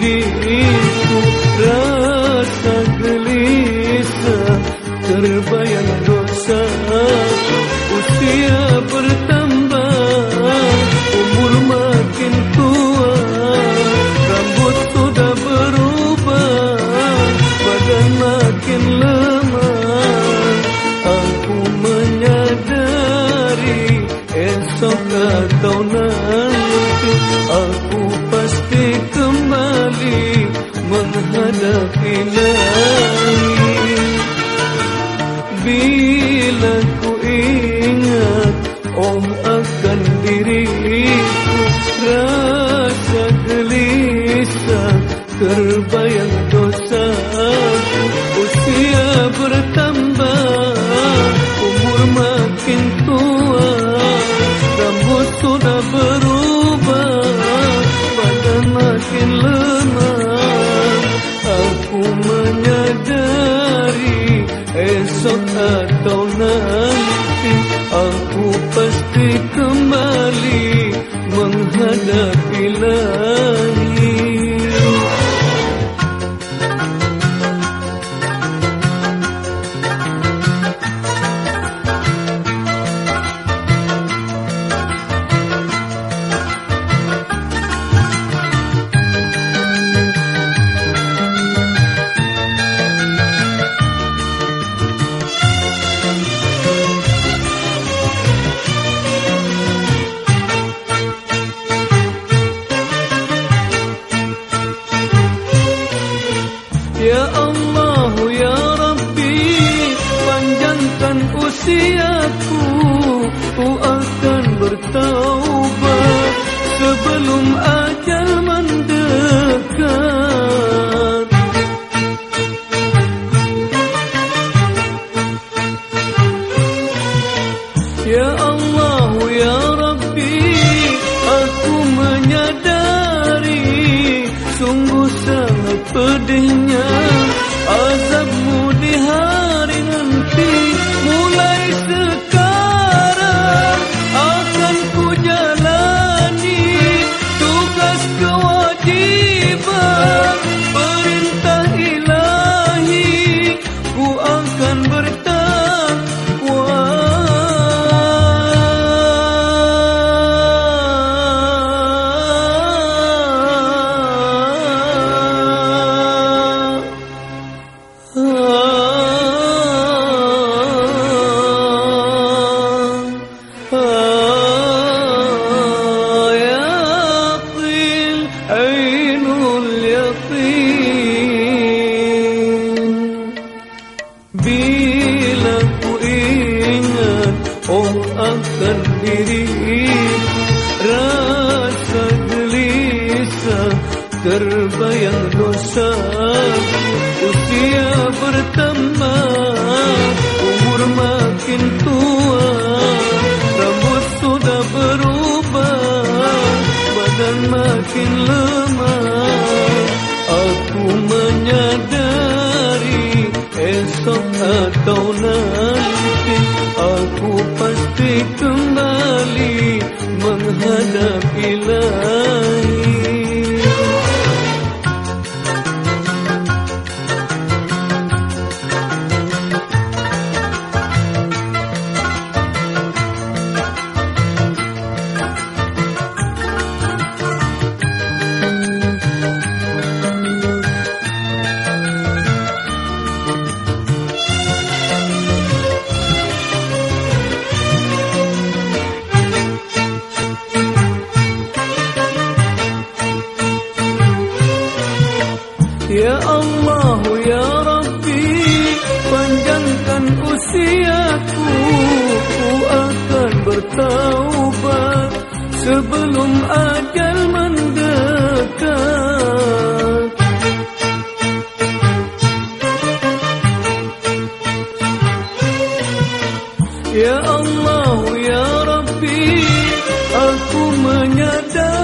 diriku Rasa gelisah terbayang dosa. Usia bertambah umur makin tua. Rambut sudah berubah badan makin lemah. Aku menyadari esok atau nanti Aku menghadapi Bila ku ingat Oh akan diriku Rasa gelisah Terbayang dosaku Usia bertambah pasti kembali Menghadapi langit usiaku ku akan bertaubat sebelum ajal mendekat. Ya Allah ya Rabbi aku menyadari sungguh sangat pedihnya azabmu Bila ku ingat Oh akan diriku Rasa gelisah Terbayang dosa. Usia bertambah Umur makin tua. Rambut sudah berubah Badan makin lemah Atau nanti Aku pasti kembali Menghadapi langit Allah ya Rabbi panjangkan usiaku ku akan bertaubat sebelum ajal mendekat. Ya Allah ya Rabbi aku menyadari